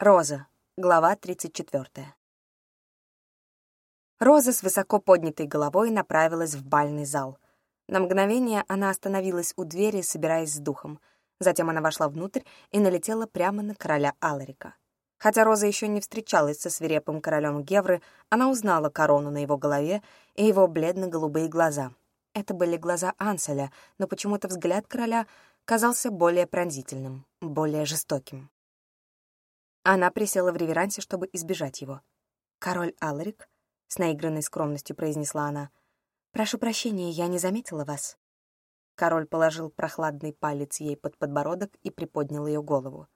Роза. Глава 34. Роза с высоко поднятой головой направилась в бальный зал. На мгновение она остановилась у двери, собираясь с духом. Затем она вошла внутрь и налетела прямо на короля Аларика. Хотя Роза еще не встречалась со свирепым королем Гевры, она узнала корону на его голове и его бледно-голубые глаза. Это были глаза Анселя, но почему-то взгляд короля казался более пронзительным, более жестоким. Она присела в реверансе, чтобы избежать его. «Король Аларик», — с наигранной скромностью произнесла она, — «прошу прощения, я не заметила вас». Король положил прохладный палец ей под подбородок и приподнял ее голову.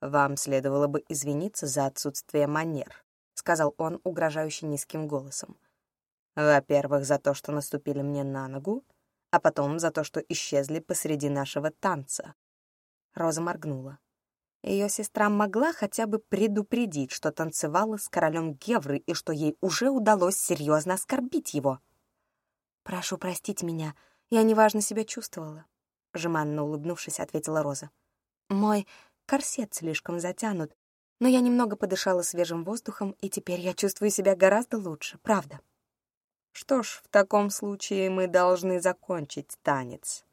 «Вам следовало бы извиниться за отсутствие манер», — сказал он угрожающе низким голосом. «Во-первых, за то, что наступили мне на ногу, а потом за то, что исчезли посреди нашего танца». Роза моргнула. Ее сестра могла хотя бы предупредить, что танцевала с королем Гевры и что ей уже удалось серьезно оскорбить его. «Прошу простить меня, я неважно себя чувствовала», — жеманно улыбнувшись, ответила Роза. «Мой корсет слишком затянут, но я немного подышала свежим воздухом, и теперь я чувствую себя гораздо лучше, правда». «Что ж, в таком случае мы должны закончить танец»,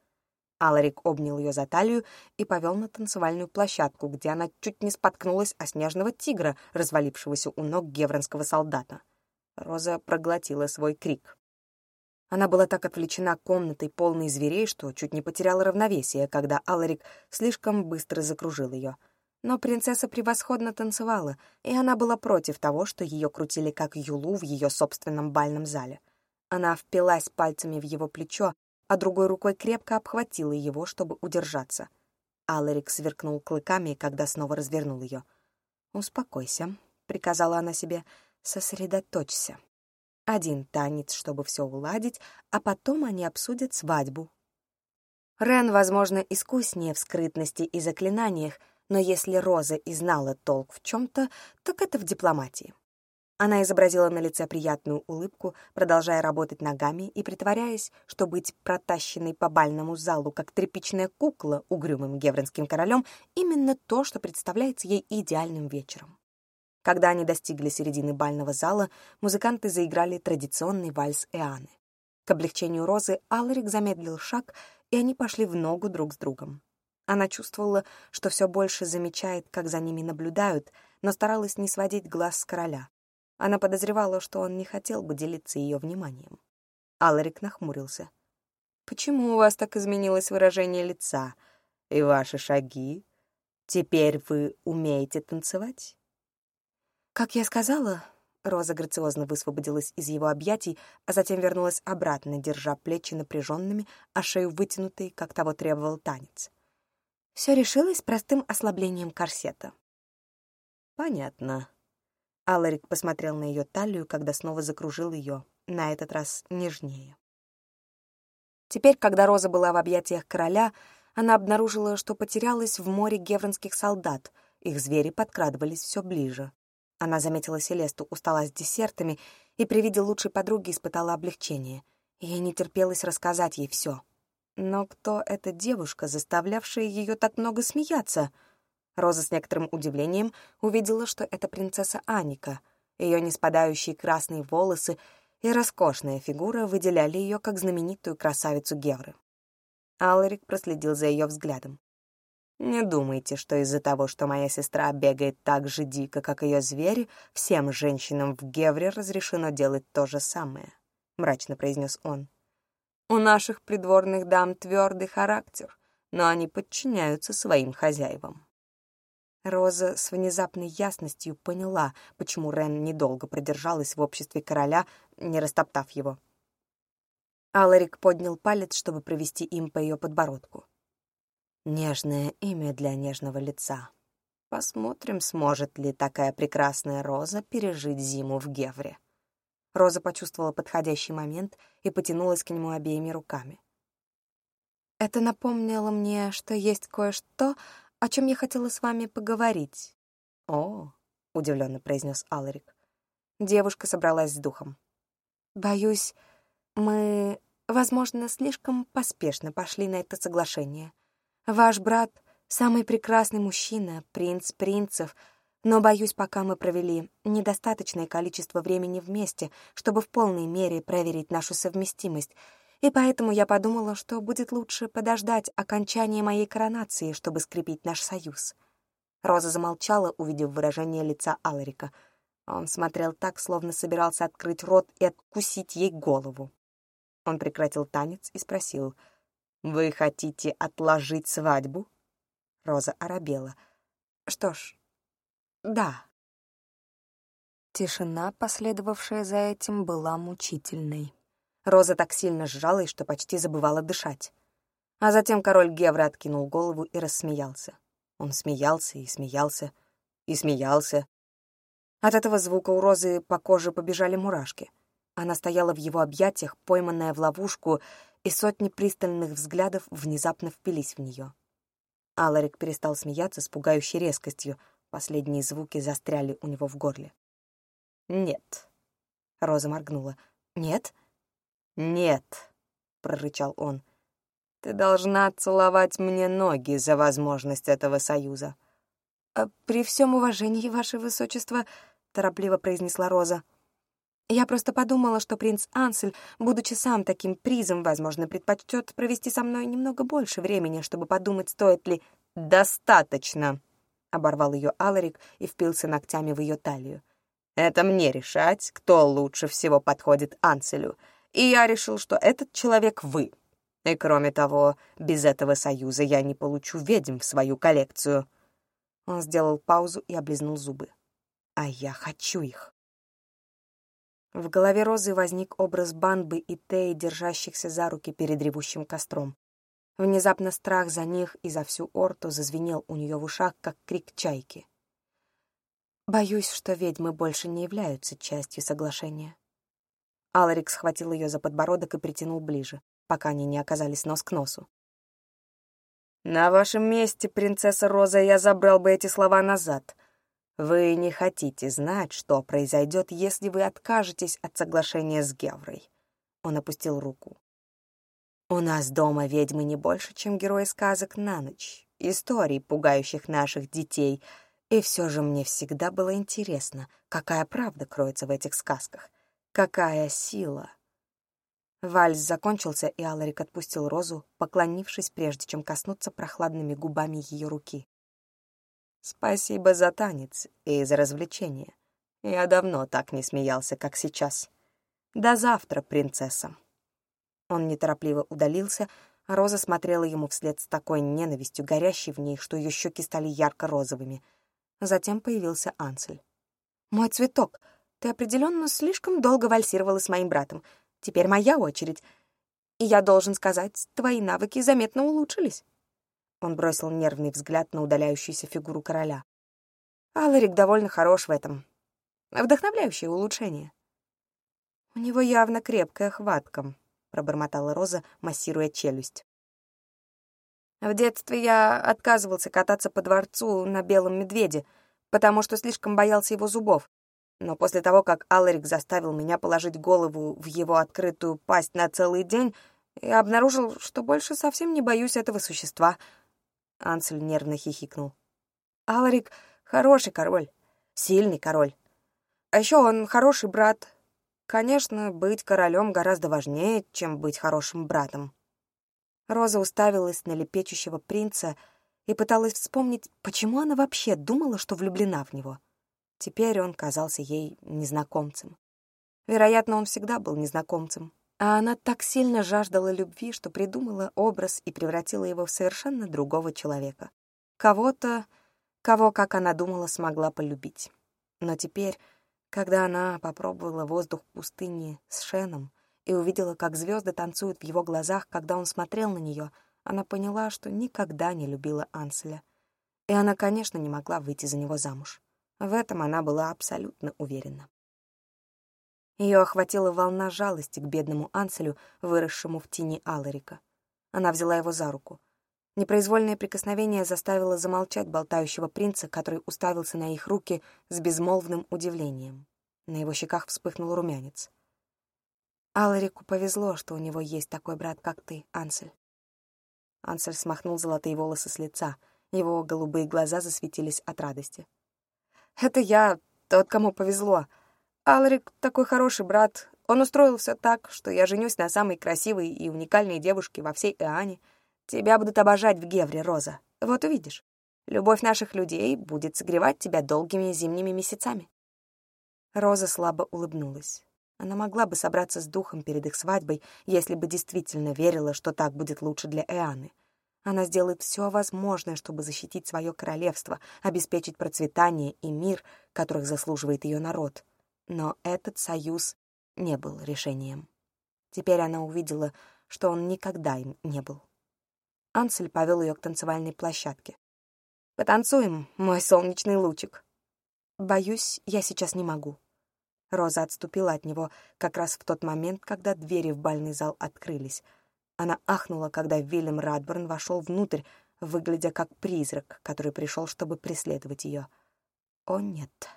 Аларик обнял ее за талию и повел на танцевальную площадку, где она чуть не споткнулась о снежного тигра, развалившегося у ног гевронского солдата. Роза проглотила свой крик. Она была так отвлечена комнатой, полной зверей, что чуть не потеряла равновесие, когда Аларик слишком быстро закружил ее. Но принцесса превосходно танцевала, и она была против того, что ее крутили как юлу в ее собственном бальном зале. Она впилась пальцами в его плечо, а другой рукой крепко обхватила его, чтобы удержаться. Аларик сверкнул клыками, когда снова развернул ее. «Успокойся», — приказала она себе, — «сосредоточься. Один танец, чтобы все уладить, а потом они обсудят свадьбу». Рен, возможно, искуснее в скрытности и заклинаниях, но если Роза и знала толк в чем-то, так это в дипломатии. Она изобразила на лице приятную улыбку, продолжая работать ногами и притворяясь, что быть протащенной по бальному залу, как тряпичная кукла угрюмым гевронским королем, именно то, что представляется ей идеальным вечером. Когда они достигли середины бального зала, музыканты заиграли традиционный вальс Эаны. К облегчению Розы Аларик замедлил шаг, и они пошли в ногу друг с другом. Она чувствовала, что все больше замечает, как за ними наблюдают, но старалась не сводить глаз с короля. Она подозревала, что он не хотел бы делиться ее вниманием. Аларик нахмурился. «Почему у вас так изменилось выражение лица? И ваши шаги? Теперь вы умеете танцевать?» Как я сказала, Роза грациозно высвободилась из его объятий, а затем вернулась обратно, держа плечи напряженными, а шею вытянутой, как того требовал танец. Все решилось простым ослаблением корсета. «Понятно», Аларик посмотрел на ее талию, когда снова закружил ее, на этот раз нежнее. Теперь, когда Роза была в объятиях короля, она обнаружила, что потерялась в море гевронских солдат, их звери подкрадывались все ближе. Она заметила Селесту у стола с десертами и при виде лучшей подруги испытала облегчение. Ей не терпелось рассказать ей все. Но кто эта девушка, заставлявшая ее так много смеяться — Роза с некоторым удивлением увидела, что это принцесса Аника. Ее неспадающие красные волосы и роскошная фигура выделяли ее как знаменитую красавицу Гевры. Аларик проследил за ее взглядом. «Не думайте, что из-за того, что моя сестра бегает так же дико, как ее звери, всем женщинам в Гевре разрешено делать то же самое», — мрачно произнес он. «У наших придворных дам твердый характер, но они подчиняются своим хозяевам». Роза с внезапной ясностью поняла, почему Рен недолго продержалась в обществе короля, не растоптав его. Аларик поднял палец, чтобы провести им по ее подбородку. Нежное имя для нежного лица. Посмотрим, сможет ли такая прекрасная Роза пережить зиму в Гевре. Роза почувствовала подходящий момент и потянулась к нему обеими руками. Это напомнило мне, что есть кое-что, о чем я хотела с вами поговорить». «О», — удивленно произнес Аларик. Девушка собралась с духом. «Боюсь, мы, возможно, слишком поспешно пошли на это соглашение. Ваш брат — самый прекрасный мужчина, принц принцев, Но, боюсь, пока мы провели недостаточное количество времени вместе, чтобы в полной мере проверить нашу совместимость, и поэтому я подумала, что будет лучше подождать окончания моей коронации, чтобы скрепить наш союз. Роза замолчала, увидев выражение лица Аларика. Он смотрел так, словно собирался открыть рот и откусить ей голову. Он прекратил танец и спросил, «Вы хотите отложить свадьбу?» Роза оробела. «Что ж, да». Тишина, последовавшая за этим, была мучительной. Роза так сильно сжалась, что почти забывала дышать. А затем король Гевра откинул голову и рассмеялся. Он смеялся и смеялся и смеялся. От этого звука у Розы по коже побежали мурашки. Она стояла в его объятиях, пойманная в ловушку, и сотни пристальных взглядов внезапно впились в нее. Аларик перестал смеяться с пугающей резкостью. Последние звуки застряли у него в горле. «Нет», — Роза моргнула. «Нет?» «Нет», — прорычал он, — «ты должна целовать мне ноги за возможность этого союза». «А «При всем уважении, ваше высочество», — торопливо произнесла Роза, — «я просто подумала, что принц Ансель, будучи сам таким призом, возможно, предпочтет провести со мной немного больше времени, чтобы подумать, стоит ли...» «Достаточно», — оборвал ее Аларик и впился ногтями в ее талию. «Это мне решать, кто лучше всего подходит Анселю и я решил, что этот человек вы. И кроме того, без этого союза я не получу ведьм в свою коллекцию». Он сделал паузу и облизнул зубы. «А я хочу их». В голове Розы возник образ Банбы и Теи, держащихся за руки перед ревущим костром. Внезапно страх за них и за всю Орту зазвенел у нее в ушах, как крик чайки. «Боюсь, что ведьмы больше не являются частью соглашения», Аларик схватил ее за подбородок и притянул ближе, пока они не оказались нос к носу. «На вашем месте, принцесса Роза, я забрал бы эти слова назад. Вы не хотите знать, что произойдет, если вы откажетесь от соглашения с Геврой». Он опустил руку. «У нас дома ведьмы не больше, чем герои сказок на ночь, историй, пугающих наших детей, и все же мне всегда было интересно, какая правда кроется в этих сказках. Какая сила! Вальс закончился, и Аларик отпустил Розу, поклонившись, прежде чем коснуться прохладными губами ее руки. «Спасибо за танец и за развлечение. Я давно так не смеялся, как сейчас. До завтра, принцесса». Он неторопливо удалился, а Роза смотрела ему вслед с такой ненавистью, горящей в ней, что ее щеки стали ярко-розовыми. Затем появился Ансель. «Мой цветок!» Ты определенно слишком долго вальсировала с моим братом. Теперь моя очередь. И я должен сказать, твои навыки заметно улучшились». Он бросил нервный взгляд на удаляющуюся фигуру короля. Аларик довольно хорош в этом. Вдохновляющее улучшение. «У него явно крепкая хватка», — пробормотала Роза, массируя челюсть. В детстве я отказывался кататься по дворцу на белом медведе, потому что слишком боялся его зубов. Но после того, как Аларик заставил меня положить голову в его открытую пасть на целый день, я обнаружил, что больше совсем не боюсь этого существа. Ансель нервно хихикнул. Аларик — хороший король, сильный король. А еще он хороший брат. Конечно, быть королем гораздо важнее, чем быть хорошим братом. Роза уставилась на лепечущего принца и пыталась вспомнить, почему она вообще думала, что влюблена в него. Теперь он казался ей незнакомцем. Вероятно, он всегда был незнакомцем. А она так сильно жаждала любви, что придумала образ и превратила его в совершенно другого человека. Кого-то, кого, как она думала, смогла полюбить. Но теперь, когда она попробовала воздух пустыни с Шеном и увидела, как звезды танцуют в его глазах, когда он смотрел на нее, она поняла, что никогда не любила Анселя. И она, конечно, не могла выйти за него замуж. В этом она была абсолютно уверена. Ее охватила волна жалости к бедному Анселю, выросшему в тени Аларика. Она взяла его за руку. Непроизвольное прикосновение заставило замолчать болтающего принца, который уставился на их руки с безмолвным удивлением. На его щеках вспыхнул румянец. «Аларику повезло, что у него есть такой брат, как ты, Ансель». Ансель смахнул золотые волосы с лица. Его голубые глаза засветились от радости. Это я, тот, кому повезло. Алрик такой хороший брат. Он устроил все так, что я женюсь на самой красивой и уникальной девушке во всей Иоанне. Тебя будут обожать в Гевре, Роза. Вот увидишь. Любовь наших людей будет согревать тебя долгими зимними месяцами. Роза слабо улыбнулась. Она могла бы собраться с духом перед их свадьбой, если бы действительно верила, что так будет лучше для Эаны. Она сделает все возможное, чтобы защитить свое королевство, обеспечить процветание и мир, которых заслуживает ее народ. Но этот союз не был решением. Теперь она увидела, что он никогда им не был. Ансель повел ее к танцевальной площадке. «Потанцуем, мой солнечный лучик». «Боюсь, я сейчас не могу». Роза отступила от него как раз в тот момент, когда двери в бальный зал открылись. Она ахнула, когда Вильям Радберн вошел внутрь, выглядя как призрак, который пришел, чтобы преследовать ее. О, нет.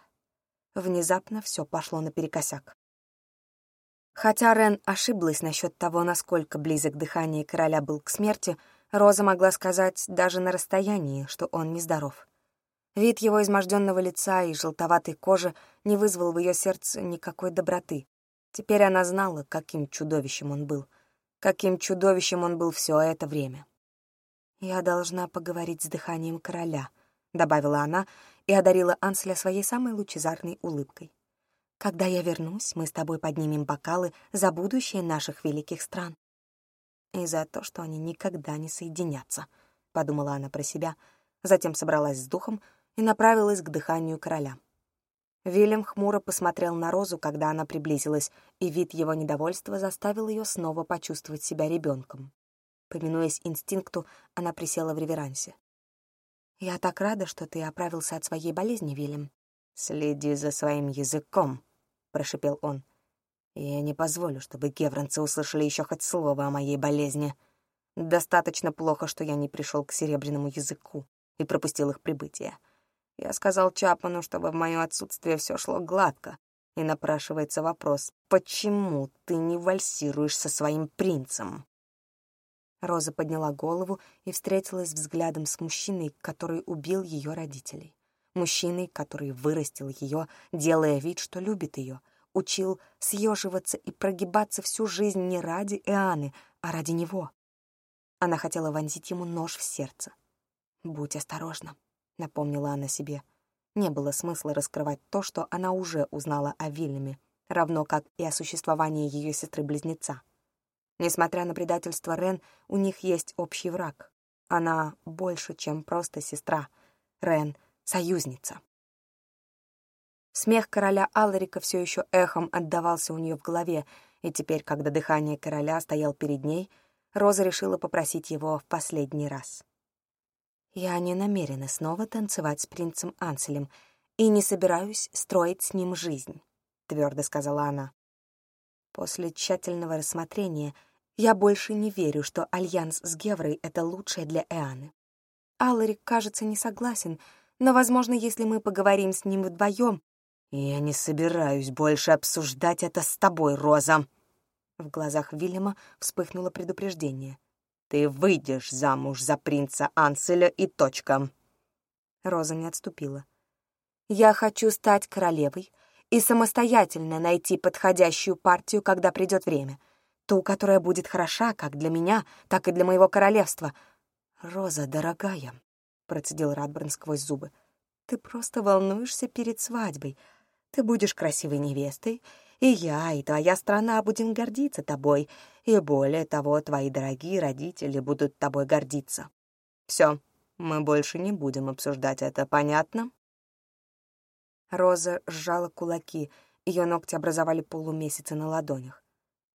Внезапно все пошло наперекосяк. Хотя Рен ошиблась насчет того, насколько близок дыхание короля был к смерти, Роза могла сказать даже на расстоянии, что он нездоров. Вид его изможденного лица и желтоватой кожи не вызвал в ее сердце никакой доброты. Теперь она знала, каким чудовищем он был. Каким чудовищем он был все это время. «Я должна поговорить с дыханием короля», — добавила она и одарила Анселя своей самой лучезарной улыбкой. «Когда я вернусь, мы с тобой поднимем бокалы за будущее наших великих стран». «И за то, что они никогда не соединятся», — подумала она про себя, затем собралась с духом — и направилась к дыханию короля. Вильям хмуро посмотрел на Розу, когда она приблизилась, и вид его недовольства заставил ее снова почувствовать себя ребенком. Поминуясь инстинкту, она присела в реверансе. «Я так рада, что ты оправился от своей болезни, Вильям». «Следи за своим языком», — прошепел он. «Я не позволю, чтобы гевронцы услышали еще хоть слово о моей болезни. Достаточно плохо, что я не пришел к серебряному языку и пропустил их прибытие. Я сказал Чапману, чтобы в мое отсутствие все шло гладко. И напрашивается вопрос, почему ты не вальсируешь со своим принцем? Роза подняла голову и встретилась взглядом с мужчиной, который убил ее родителей. Мужчиной, который вырастил ее, делая вид, что любит ее, учил съеживаться и прогибаться всю жизнь не ради Иоанны, а ради него. Она хотела вонзить ему нож в сердце. «Будь осторожна», — напомнила она себе. Не было смысла раскрывать то, что она уже узнала о Вильяме, равно как и о существовании ее сестры-близнеца. Несмотря на предательство Рен, у них есть общий враг. Она больше, чем просто сестра. Рен — союзница. Смех короля Аларика все еще эхом отдавался у нее в голове, и теперь, когда дыхание короля стоял перед ней, Роза решила попросить его в последний раз. Я не намерена снова танцевать с принцем Анселем и не собираюсь строить с ним жизнь, — твердо сказала она. После тщательного рассмотрения я больше не верю, что альянс с Геврой — это лучшее для Эаны. Аларик, кажется, не согласен, но, возможно, если мы поговорим с ним вдвоем... «Я не собираюсь больше обсуждать это с тобой, Роза!» В глазах Вильяма вспыхнуло предупреждение. Ты выйдешь замуж за принца Анселя и точка. Роза не отступила. Я хочу стать королевой и самостоятельно найти подходящую партию, когда придет время. Ту, которая будет хороша как для меня, так и для моего королевства. Роза, дорогая, — процедил Радберн сквозь зубы, — ты просто волнуешься перед свадьбой. Ты будешь красивой невестой, и я, и твоя страна будем гордиться тобой, и более того, твои дорогие родители будут тобой гордиться. Все, мы больше не будем обсуждать это, понятно?» Роза сжала кулаки, ее ногти образовали полумесяцы на ладонях.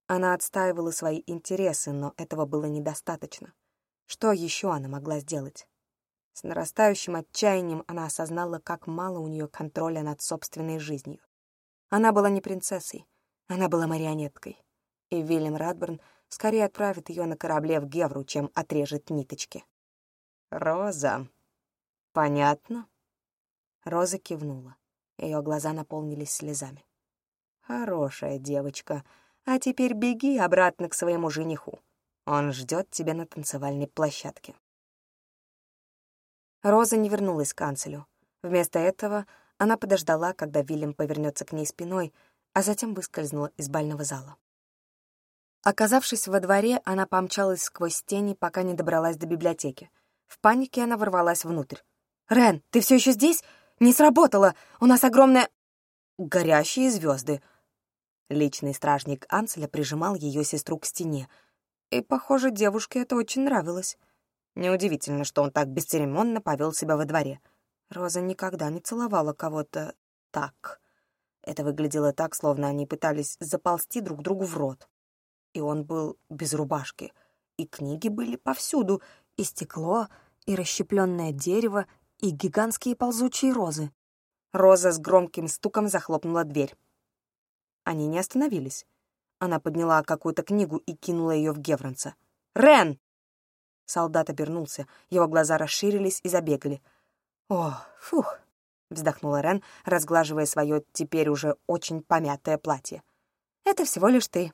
Она отстаивала свои интересы, но этого было недостаточно. Что еще она могла сделать? С нарастающим отчаянием она осознала, как мало у нее контроля над собственной жизнью. Она была не принцессой, она была марионеткой. И Вильям Радберн скорее отправит ее на корабле в Гевру, чем отрежет ниточки. «Роза, понятно?» Роза кивнула. Ее глаза наполнились слезами. «Хорошая девочка. А теперь беги обратно к своему жениху. Он ждет тебя на танцевальной площадке». Роза не вернулась к канцелю. Вместо этого Она подождала, когда Вильям повернется к ней спиной, а затем выскользнула из бального зала. Оказавшись во дворе, она помчалась сквозь тени, пока не добралась до библиотеки. В панике она ворвалась внутрь. «Рен, ты все еще здесь? Не сработало! У нас огромная...» «Горящие звезды!» Личный стражник Анселя прижимал ее сестру к стене. И, похоже, девушке это очень нравилось. Неудивительно, что он так бесцеремонно повел себя во дворе. Роза никогда не целовала кого-то так. Это выглядело так, словно они пытались заползти друг другу в рот. И он был без рубашки. И книги были повсюду, и стекло, и расщепленное дерево, и гигантские ползучие розы. Роза с громким стуком захлопнула дверь. Они не остановились. Она подняла какую-то книгу и кинула ее в Гевронца. «Рен!» Солдат обернулся, его глаза расширились и забегали. «О, фух!» — вздохнула Рен, разглаживая свое теперь уже очень помятое платье. «Это всего лишь ты».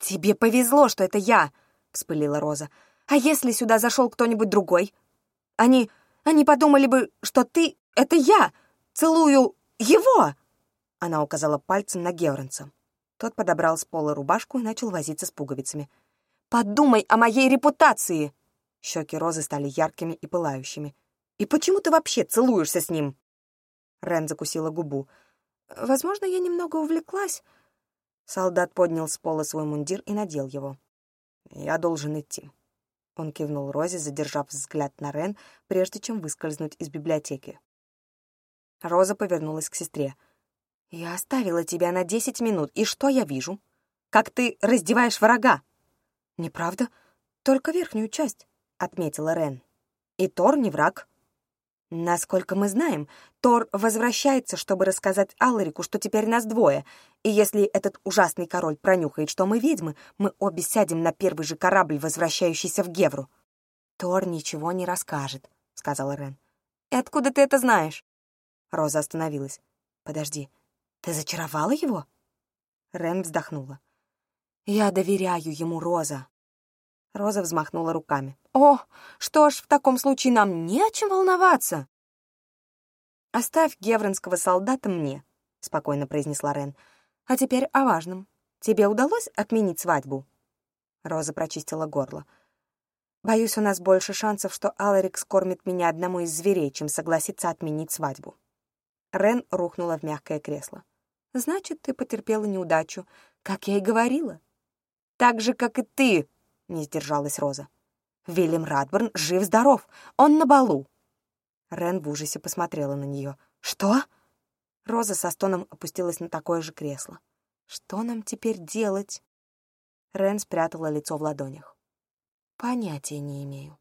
«Тебе повезло, что это я!» — вспылила Роза. «А если сюда зашел кто-нибудь другой? Они... они подумали бы, что ты — это я! Целую его!» Она указала пальцем на Георенса. Тот подобрал с пола рубашку и начал возиться с пуговицами. «Подумай о моей репутации!» Щеки Розы стали яркими и пылающими. «И почему ты вообще целуешься с ним?» Рен закусила губу. «Возможно, я немного увлеклась». Солдат поднял с пола свой мундир и надел его. «Я должен идти». Он кивнул Розе, задержав взгляд на Рен, прежде чем выскользнуть из библиотеки. Роза повернулась к сестре. «Я оставила тебя на десять минут, и что я вижу? Как ты раздеваешь врага!» «Неправда, только верхнюю часть», — отметила Рен. «И Тор не враг». «Насколько мы знаем, Тор возвращается, чтобы рассказать Алларику, что теперь нас двое, и если этот ужасный король пронюхает, что мы ведьмы, мы обе сядем на первый же корабль, возвращающийся в Гевру». «Тор ничего не расскажет», — сказала Рен. «И откуда ты это знаешь?» Роза остановилась. «Подожди, ты зачаровала его?» Рен вздохнула. «Я доверяю ему, Роза». Роза взмахнула руками. «О, что ж, в таком случае нам не о чем волноваться». «Оставь гевронского солдата мне», — спокойно произнесла Рен. «А теперь о важном. Тебе удалось отменить свадьбу?» Роза прочистила горло. «Боюсь, у нас больше шансов, что Аларик скормит меня одному из зверей, чем согласится отменить свадьбу». Рен рухнула в мягкое кресло. Значит, ты потерпела неудачу, как я и говорила. Так же, как и ты, — не сдержалась Роза. Вильям Радберн жив-здоров, он на балу. Рен в ужасе посмотрела на нее. «Что?» Роза со стоном опустилась на такое же кресло. «Что нам теперь делать?» Рен спрятала лицо в ладонях. «Понятия не имею».